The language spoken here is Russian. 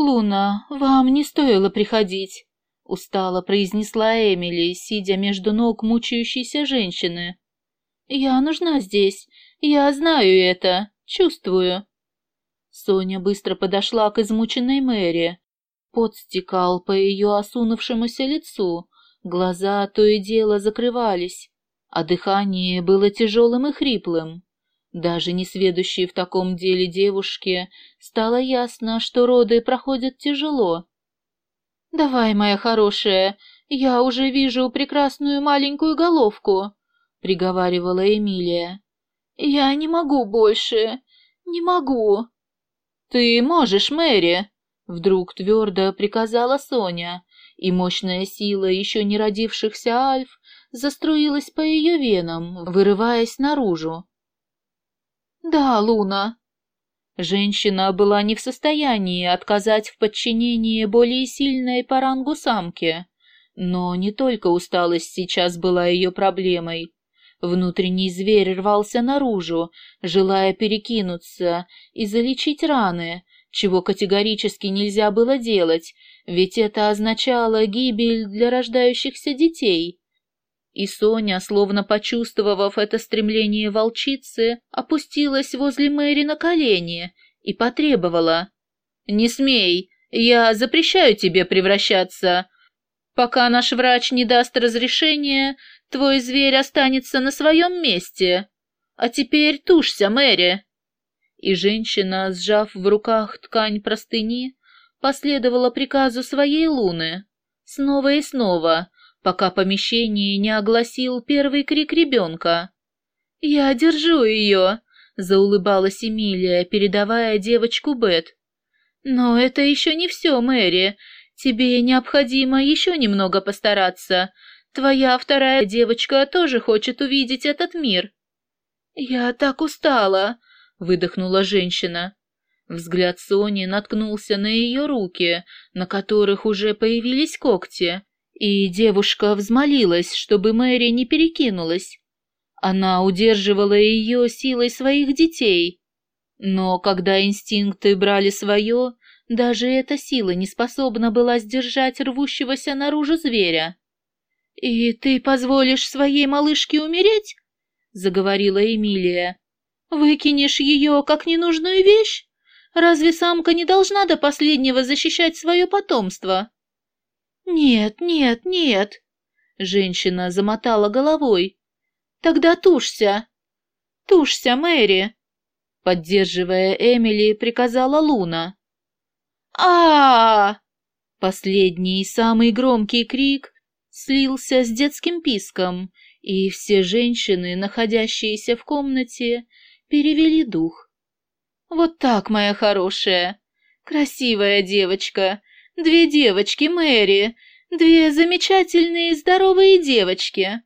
«Луна, вам не стоило приходить», — устало произнесла Эмили, сидя между ног мучающейся женщины. «Я нужна здесь. Я знаю это. Чувствую». Соня быстро подошла к измученной Мэри. Пот стекал по ее осунувшемуся лицу, глаза то и дело закрывались, а дыхание было тяжелым и хриплым. Даже несведущей в таком деле девушке стало ясно, что роды проходят тяжело. «Давай, моя хорошая, я уже вижу прекрасную маленькую головку», — приговаривала Эмилия. «Я не могу больше, не могу». «Ты можешь, Мэри», — вдруг твердо приказала Соня, и мощная сила еще не родившихся альф заструилась по ее венам, вырываясь наружу. «Да, Луна». Женщина была не в состоянии отказать в подчинении более сильной по рангу самке, но не только усталость сейчас была ее проблемой. Внутренний зверь рвался наружу, желая перекинуться и залечить раны, чего категорически нельзя было делать, ведь это означало гибель для рождающихся детей. И Соня, словно почувствовав это стремление волчицы, опустилась возле Мэри на колени и потребовала. «Не смей, я запрещаю тебе превращаться. Пока наш врач не даст разрешения, твой зверь останется на своем месте. А теперь тушься, Мэри!» И женщина, сжав в руках ткань простыни, последовала приказу своей луны. Снова и снова, пока помещение не огласил первый крик ребенка. «Я держу ее!» — заулыбалась Эмилия, передавая девочку Бет. «Но это еще не все, Мэри. Тебе необходимо еще немного постараться. Твоя вторая девочка тоже хочет увидеть этот мир». «Я так устала!» — выдохнула женщина. Взгляд Сони наткнулся на ее руки, на которых уже появились когти. И девушка взмолилась, чтобы Мэри не перекинулась. Она удерживала ее силой своих детей. Но когда инстинкты брали свое, даже эта сила не способна была сдержать рвущегося наружу зверя. «И ты позволишь своей малышке умереть?» — заговорила Эмилия. «Выкинешь ее как ненужную вещь? Разве самка не должна до последнего защищать свое потомство?» «Нет, нет, нет!» Женщина замотала головой. «Тогда тушься!» «Тушься, Мэри!» Поддерживая Эмили, приказала Луна. а, -а, -а Последний, самый громкий крик слился с детским писком, и все женщины, находящиеся в комнате, перевели дух. «Вот так, моя хорошая! Красивая девочка! Две девочки, Мэри, две замечательные здоровые девочки.